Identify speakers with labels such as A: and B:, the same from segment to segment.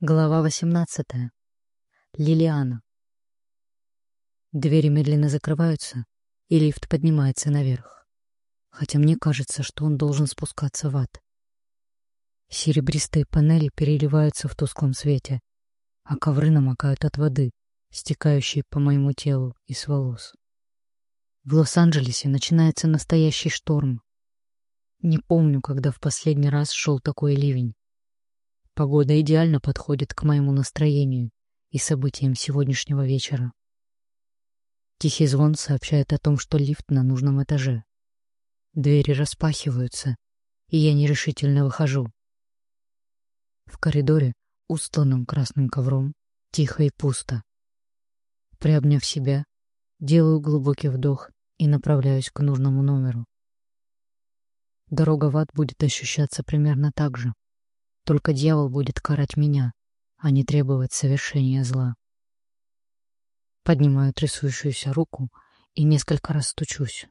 A: Глава 18. Лилиана. Двери медленно закрываются, и лифт поднимается наверх. Хотя мне кажется, что он должен спускаться в ад. Серебристые панели переливаются в тусклом свете, а ковры намокают от воды, стекающей по моему телу и с волос. В Лос-Анджелесе начинается настоящий шторм. Не помню, когда в последний раз шел такой ливень. Погода идеально подходит к моему настроению и событиям сегодняшнего вечера. Тихий звон сообщает о том, что лифт на нужном этаже. Двери распахиваются, и я нерешительно выхожу. В коридоре, устланном красным ковром, тихо и пусто. Приобняв себя, делаю глубокий вдох и направляюсь к нужному номеру. Дорога в ад будет ощущаться примерно так же. Только дьявол будет карать меня, а не требовать совершения зла. Поднимаю трясущуюся руку и несколько раз стучусь.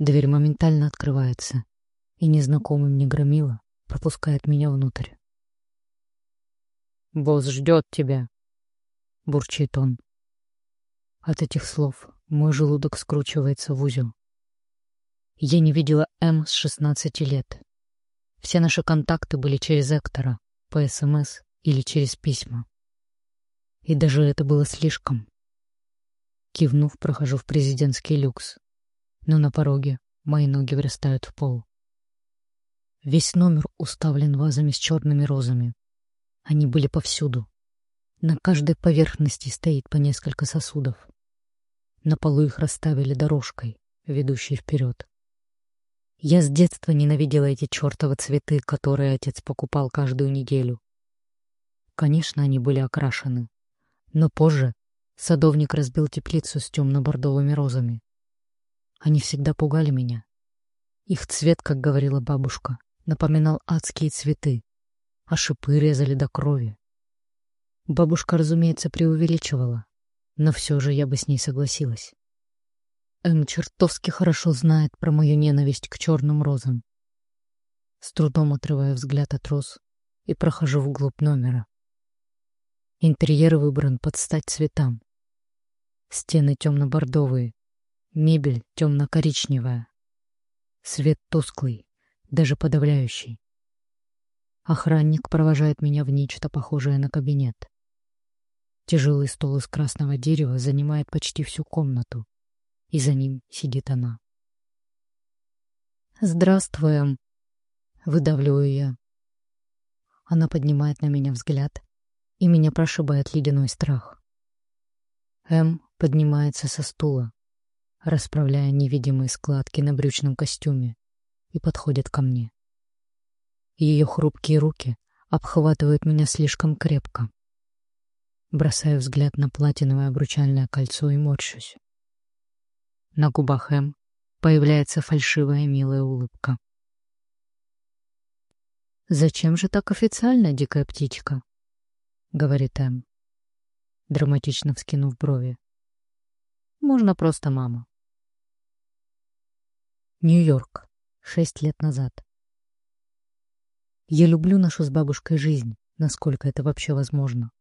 A: Дверь моментально открывается, и незнакомый мне громила пропускает меня внутрь. «Босс ждет тебя», — бурчит он. От этих слов мой желудок скручивается в узел. Я не видела М с шестнадцати лет. Все наши контакты были через Эктора, по СМС или через письма. И даже это было слишком. Кивнув, прохожу в президентский люкс. Но на пороге мои ноги врастают в пол. Весь номер уставлен вазами с черными розами. Они были повсюду. На каждой поверхности стоит по несколько сосудов. На полу их расставили дорожкой, ведущей вперед. Я с детства ненавидела эти чертовы цветы, которые отец покупал каждую неделю. Конечно, они были окрашены. Но позже садовник разбил теплицу с темно-бордовыми розами. Они всегда пугали меня. Их цвет, как говорила бабушка, напоминал адские цветы, а шипы резали до крови. Бабушка, разумеется, преувеличивала, но все же я бы с ней согласилась. М чертовски хорошо знает про мою ненависть к черным розам. С трудом отрываю взгляд от роз и прохожу вглубь номера. Интерьер выбран под стать цветам. Стены темно-бордовые, мебель темно-коричневая. Свет тусклый, даже подавляющий. Охранник провожает меня в нечто похожее на кабинет. Тяжелый стол из красного дерева занимает почти всю комнату и за ним сидит она. «Здравствуем!» — выдавливаю я. Она поднимает на меня взгляд, и меня прошибает ледяной страх. М поднимается со стула, расправляя невидимые складки на брючном костюме, и подходит ко мне. Ее хрупкие руки обхватывают меня слишком крепко. Бросаю взгляд на платиновое обручальное кольцо и морщусь. На губах Эм появляется фальшивая милая улыбка. «Зачем же так официально, дикая птичка?» — говорит Эм, драматично вскинув брови. «Можно просто мама». Нью-Йорк. Шесть лет назад. Я люблю нашу с бабушкой жизнь, насколько это вообще возможно.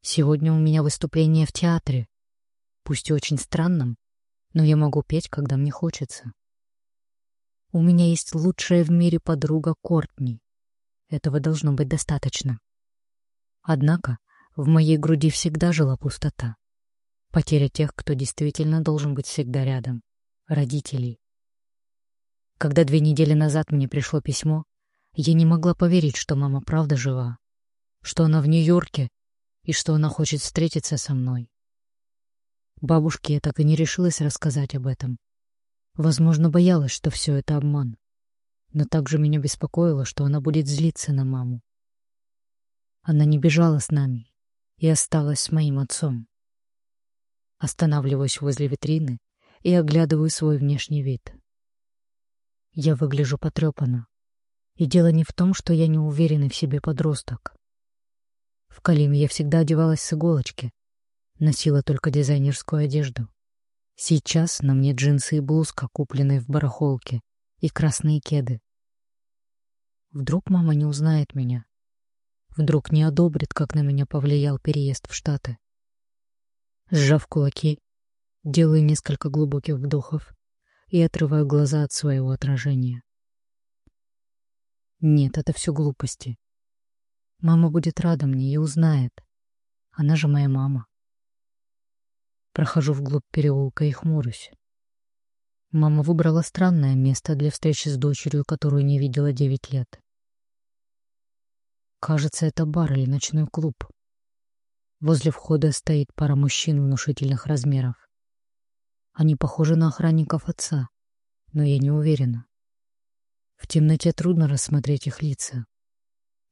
A: Сегодня у меня выступление в театре, пусть и очень странном, но я могу петь, когда мне хочется. У меня есть лучшая в мире подруга Кортни. Этого должно быть достаточно. Однако в моей груди всегда жила пустота. Потеря тех, кто действительно должен быть всегда рядом. Родителей. Когда две недели назад мне пришло письмо, я не могла поверить, что мама правда жива, что она в Нью-Йорке и что она хочет встретиться со мной. Бабушке я так и не решилась рассказать об этом. Возможно, боялась, что все это обман. Но также меня беспокоило, что она будет злиться на маму. Она не бежала с нами и осталась с моим отцом. Останавливаюсь возле витрины и оглядываю свой внешний вид. Я выгляжу потрепанно. И дело не в том, что я не уверенный в себе подросток. В Калиме я всегда одевалась с иголочки, Носила только дизайнерскую одежду. Сейчас на мне джинсы и блузка, купленные в барахолке, и красные кеды. Вдруг мама не узнает меня. вдруг не одобрит, как на меня повлиял переезд в Штаты. Сжав кулаки, делаю несколько глубоких вдохов и отрываю глаза от своего отражения. Нет, это все глупости. Мама будет рада мне и узнает. Она же моя мама. Прохожу вглубь переулка и хмурюсь. Мама выбрала странное место для встречи с дочерью, которую не видела девять лет. Кажется, это бар или ночной клуб. Возле входа стоит пара мужчин внушительных размеров. Они похожи на охранников отца, но я не уверена. В темноте трудно рассмотреть их лица.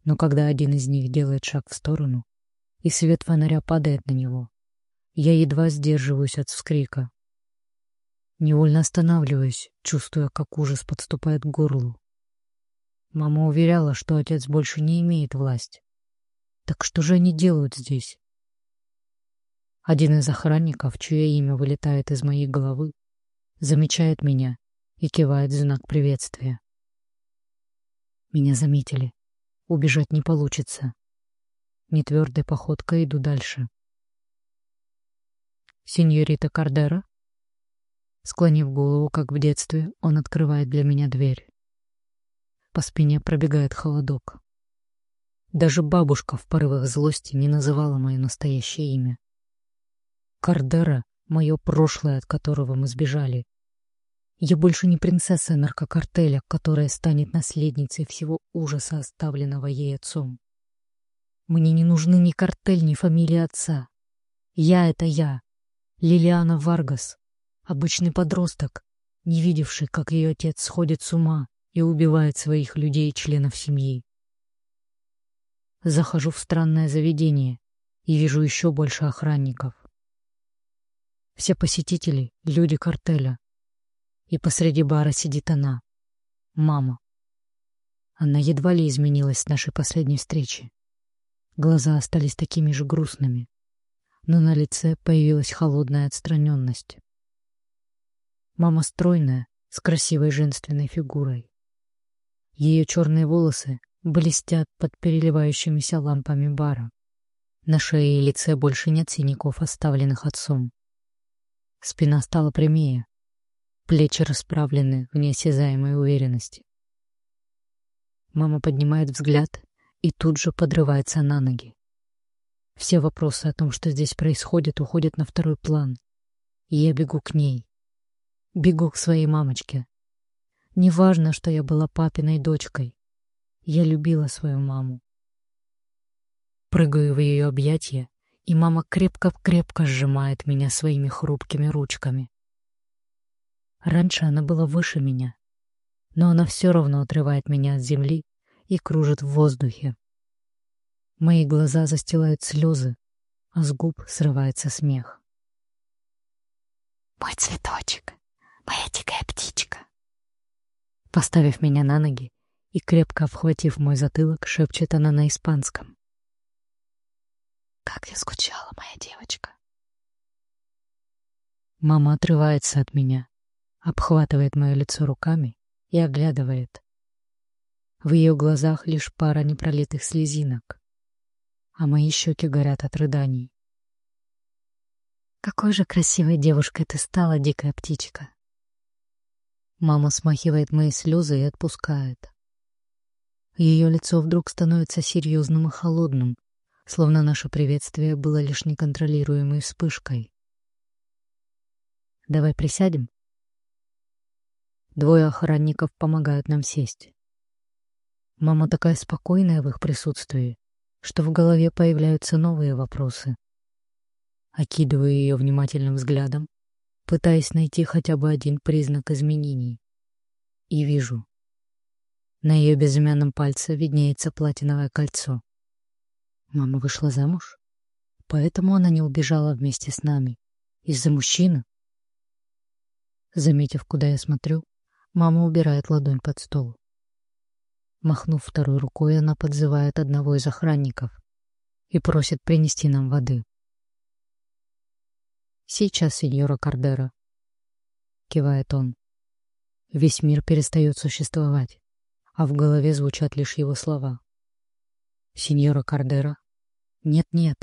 A: Но когда один из них делает шаг в сторону, и свет фонаря падает на него, я едва сдерживаюсь от вскрика. Невольно останавливаюсь, чувствуя, как ужас подступает к горлу. Мама уверяла, что отец больше не имеет власть. Так что же они делают здесь? Один из охранников, чье имя вылетает из моей головы, замечает меня и кивает знак приветствия. Меня заметили. Убежать не получится. Нетвердой походкой иду дальше. «Сеньорита Кардера?» Склонив голову, как в детстве, он открывает для меня дверь. По спине пробегает холодок. Даже бабушка в порывах злости не называла мое настоящее имя. Кардера — мое прошлое, от которого мы сбежали. Я больше не принцесса наркокартеля, которая станет наследницей всего ужаса, оставленного ей отцом. Мне не нужны ни картель, ни фамилия отца. Я — это я, Лилиана Варгас, Обычный подросток, не видевший, как ее отец сходит с ума и убивает своих людей и членов семьи. Захожу в странное заведение и вижу еще больше охранников. Все посетители — люди картеля. И посреди бара сидит она, мама. Она едва ли изменилась с нашей последней встречи. Глаза остались такими же грустными, но на лице появилась холодная отстраненность. Мама стройная, с красивой женственной фигурой. Ее черные волосы блестят под переливающимися лампами бара. На шее и лице больше нет синяков, оставленных отцом. Спина стала прямее, плечи расправлены в неосязаемой уверенности. Мама поднимает взгляд и тут же подрывается на ноги. Все вопросы о том, что здесь происходит, уходят на второй план. И я бегу к ней. Бегу к своей мамочке. Неважно, что я была папиной дочкой. Я любила свою маму. Прыгаю в ее объятия, и мама крепко-крепко сжимает меня своими хрупкими ручками. Раньше она была выше меня, но она все равно отрывает меня от земли и кружит в воздухе. Мои глаза застилают слезы, а с губ срывается смех.
B: «Мой цветочек!» моя дикая птичка.
A: Поставив меня на ноги и крепко обхватив мой затылок, шепчет она на испанском.
B: Как я скучала, моя девочка.
A: Мама отрывается от меня, обхватывает мое лицо руками и оглядывает. В ее глазах лишь пара непролитых слезинок, а мои щеки горят от рыданий.
B: Какой же красивой девушкой ты стала, дикая птичка.
A: Мама смахивает мои слезы и отпускает. Ее лицо вдруг становится серьезным и холодным, словно наше приветствие было лишь неконтролируемой вспышкой. «Давай присядем?» Двое охранников помогают нам сесть. Мама такая спокойная в их присутствии, что в голове появляются новые вопросы. Окидываю ее внимательным взглядом пытаясь найти хотя бы один признак изменений. И вижу. На ее безымянном пальце виднеется платиновое кольцо. Мама вышла замуж, поэтому она не убежала вместе с нами. Из-за мужчины. Заметив, куда я смотрю, мама убирает ладонь под стол. Махнув второй рукой, она подзывает одного из охранников и просит принести нам воды. «Сейчас, сеньора Кардера», — кивает он. Весь мир перестает существовать, а в голове звучат лишь его слова. Сеньора Кардера? Нет-нет,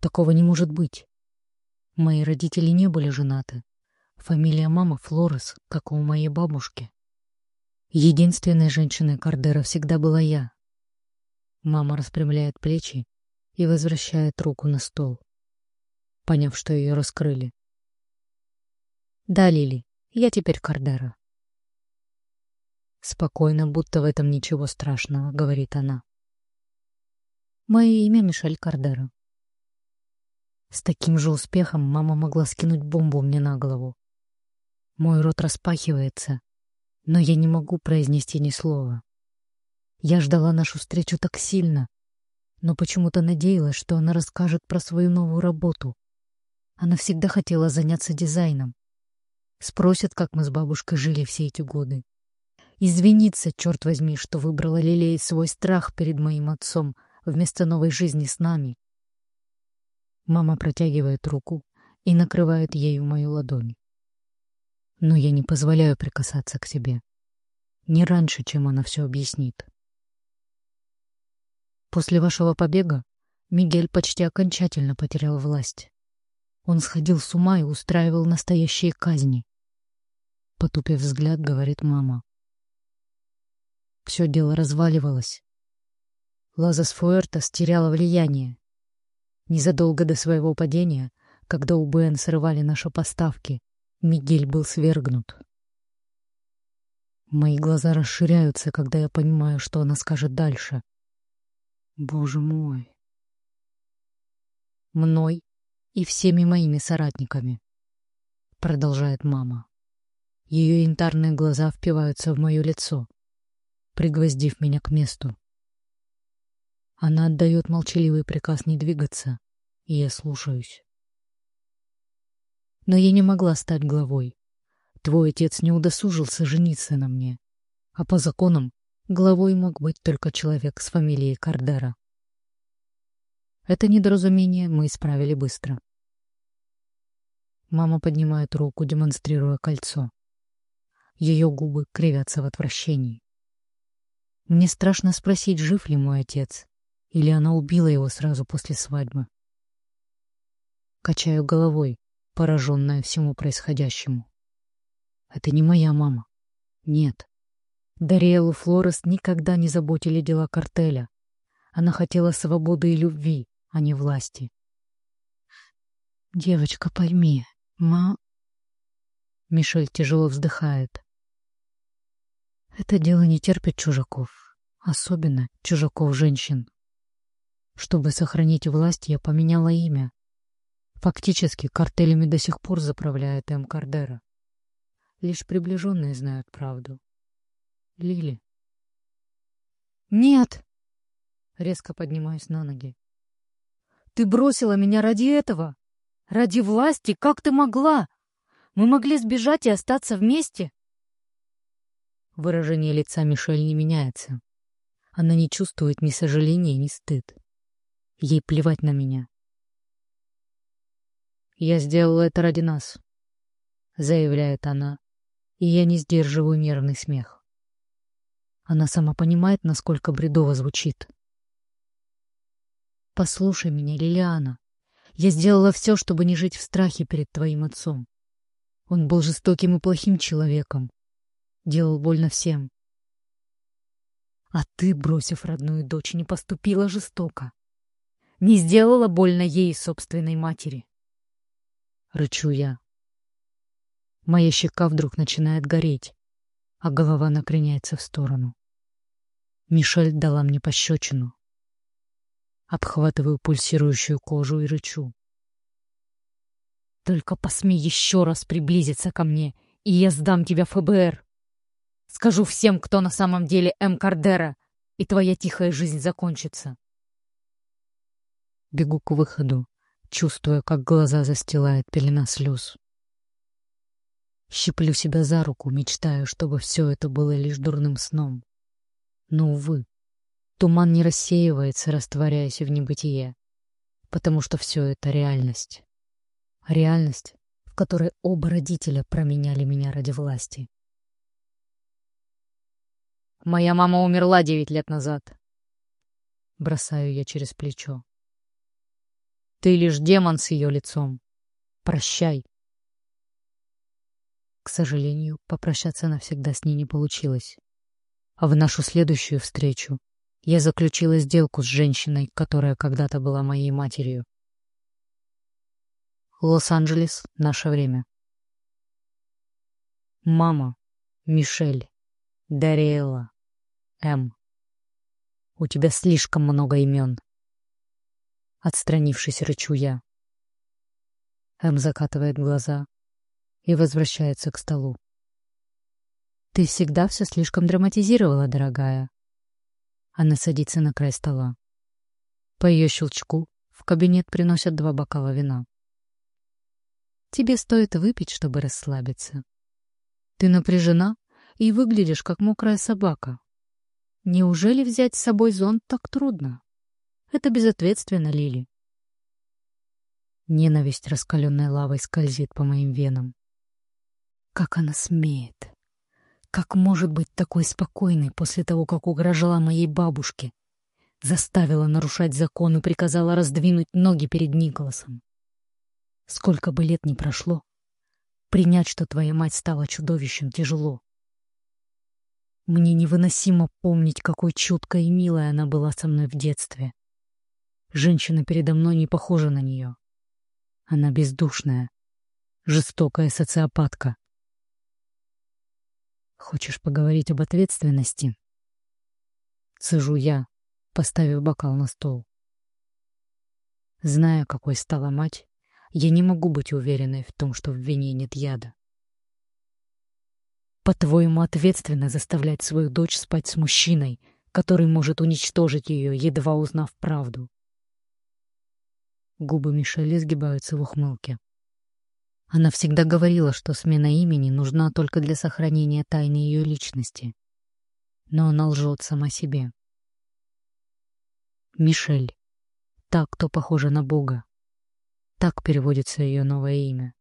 A: такого не может быть. Мои родители не были женаты. Фамилия мамы Флорес, как у моей бабушки. Единственной женщиной Кардера всегда была я. Мама распрямляет плечи и возвращает руку на стол, поняв, что ее раскрыли. «Да, Лили, я теперь Кардера». Спокойно, будто в этом ничего страшного, говорит она. Мое имя Мишель Кардера. С таким же успехом мама могла скинуть бомбу мне на голову. Мой рот распахивается, но я не могу произнести ни слова. Я ждала нашу встречу так сильно, но почему-то надеялась, что она расскажет про свою новую работу. Она всегда хотела заняться дизайном. Спросят, как мы с бабушкой жили все эти годы. Извиниться, черт возьми, что выбрала лелеять свой страх перед моим отцом вместо новой жизни с нами. Мама протягивает руку и накрывает ею мою ладонь. Но я не позволяю прикасаться к себе. Не раньше, чем она все объяснит. После вашего побега Мигель почти окончательно потерял власть. Он сходил с ума и устраивал настоящие казни. Потупив взгляд, говорит мама. Все дело разваливалось. Лазас Фуэртас теряла влияние. Незадолго до своего падения, когда у БН срывали наши поставки, Мигель был свергнут. Мои глаза расширяются, когда я понимаю, что она скажет дальше. Боже мой. Мной и всеми моими соратниками, продолжает мама. Ее янтарные глаза впиваются в мое лицо, пригвоздив меня к месту. Она отдает молчаливый приказ не двигаться, и я слушаюсь. Но я не могла стать главой. Твой отец не удосужился жениться на мне, а по законам Главой мог быть только человек с фамилией Кардера. Это недоразумение мы исправили быстро. Мама поднимает руку, демонстрируя кольцо. Ее губы кривятся в отвращении. Мне страшно спросить, жив ли мой отец, или она убила его сразу после свадьбы. Качаю головой, пораженная всему происходящему. Это не моя мама. Нет. Дариэлу Флорес никогда не заботили дела картеля. Она хотела свободы и любви, а не власти. «Девочка, пойми, ма...» Мишель тяжело вздыхает. «Это дело не терпит чужаков, особенно чужаков-женщин. Чтобы сохранить власть, я поменяла имя. Фактически, картелями до сих пор заправляет М. Кардера. Лишь приближенные знают правду. Лили. «Нет!» Резко поднимаюсь на ноги. «Ты бросила меня ради этого! Ради власти! Как ты могла? Мы могли сбежать и остаться вместе!» Выражение лица Мишель не меняется. Она не чувствует ни сожаления, ни стыд. Ей плевать на меня. «Я сделала это ради нас», — заявляет она, и я не сдерживаю нервный смех. Она сама понимает, насколько бредово звучит. «Послушай меня, Лилиана. Я сделала все, чтобы не жить в страхе перед твоим отцом. Он был жестоким и плохим человеком. Делал больно всем. А ты, бросив родную дочь, не поступила жестоко. Не сделала больно ей собственной матери. Рычу я. Моя щека вдруг начинает гореть а голова накреняется в сторону. Мишель дала мне пощечину. Обхватываю пульсирующую кожу и рычу. Только посмей еще раз приблизиться ко мне, и я сдам тебя ФБР. Скажу всем, кто на самом деле М. Кардера, и твоя тихая жизнь закончится. Бегу к выходу, чувствуя, как глаза застилает пелена слез. Щиплю себя за руку, мечтаю, чтобы все это было лишь дурным сном. Но, увы, туман не рассеивается, растворяясь в небытие, потому что все это реальность. Реальность, в которой оба родителя променяли меня ради власти. Моя мама умерла девять лет назад. Бросаю я через плечо. Ты лишь демон с ее лицом. Прощай. К сожалению, попрощаться навсегда с ней не получилось. А в нашу следующую встречу я заключила сделку с женщиной, которая когда-то была моей матерью. Лос-Анджелес. Наше время. Мама. Мишель. Дариэла. М. У тебя слишком много имен. Отстранившись, рычу я. М закатывает глаза и возвращается к столу. Ты всегда все слишком драматизировала, дорогая. Она садится на край стола. По ее щелчку в кабинет приносят два бокала вина. Тебе стоит выпить, чтобы расслабиться. Ты напряжена и выглядишь, как мокрая собака. Неужели взять с собой зонт так трудно? Это безответственно, Лили. Ненависть, раскаленной лавой, скользит по моим венам. Как она смеет? Как может быть такой спокойной после того, как угрожала моей бабушке? Заставила нарушать закон и приказала раздвинуть ноги перед Николасом. Сколько бы лет ни прошло, принять, что твоя мать стала чудовищем, тяжело. Мне невыносимо помнить, какой чуткой и милой она была со мной в детстве. Женщина передо мной не похожа на нее. Она бездушная, жестокая социопатка. Хочешь поговорить об ответственности? Цежу я, поставив бокал на стол. Зная, какой стала мать, я не могу быть уверенной в том, что в вине нет яда. По-твоему, ответственно заставлять свою дочь спать с мужчиной, который может уничтожить ее, едва узнав правду? Губы Мишели сгибаются в ухмылке. Она всегда говорила, что смена имени нужна только для сохранения тайны ее личности. Но она лжет сама себе. Мишель. Та, кто похожа на Бога. Так переводится ее новое имя.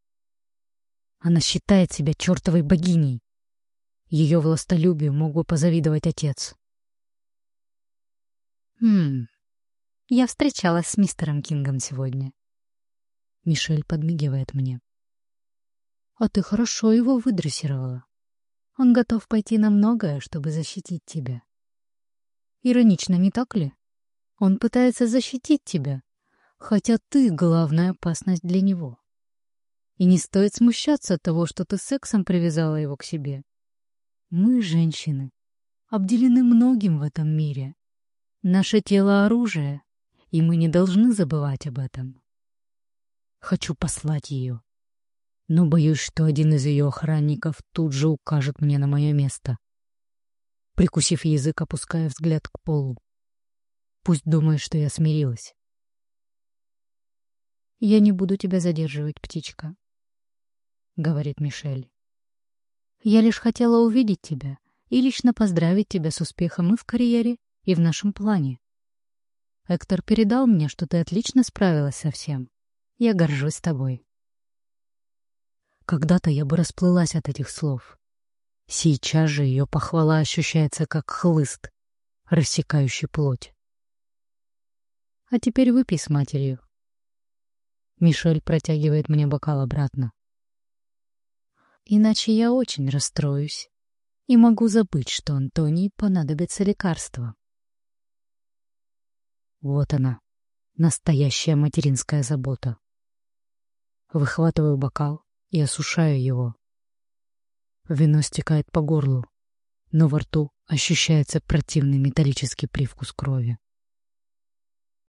A: Она считает себя чертовой богиней. Ее властолюбию мог бы позавидовать отец.
B: Хм, я встречалась с мистером Кингом сегодня.
A: Мишель подмигивает мне. А ты хорошо его выдрессировала. Он готов пойти на многое, чтобы защитить тебя. Иронично, не так ли? Он пытается защитить тебя, хотя ты — главная опасность для него. И не стоит смущаться от того, что ты сексом привязала его к себе. Мы, женщины, обделены многим в этом мире. Наше тело — оружие, и мы не должны забывать об этом. Хочу послать ее, но боюсь, что один из ее охранников тут же укажет мне на мое место. Прикусив язык, опуская взгляд к полу. Пусть думает, что я смирилась. «Я не буду тебя задерживать, птичка», — говорит Мишель. «Я лишь хотела увидеть тебя и лично поздравить тебя с успехом и в карьере, и в нашем плане. Эктор передал мне, что ты отлично справилась со всем. Я горжусь тобой. Когда-то я бы расплылась от этих слов. Сейчас же ее похвала ощущается как хлыст, рассекающий плоть. А теперь выпей с матерью. Мишель протягивает мне бокал обратно. Иначе я очень расстроюсь и могу забыть, что Антонии понадобится лекарство. Вот она, настоящая материнская забота. Выхватываю бокал и осушаю его. Вино стекает по горлу, но во рту ощущается противный металлический привкус крови.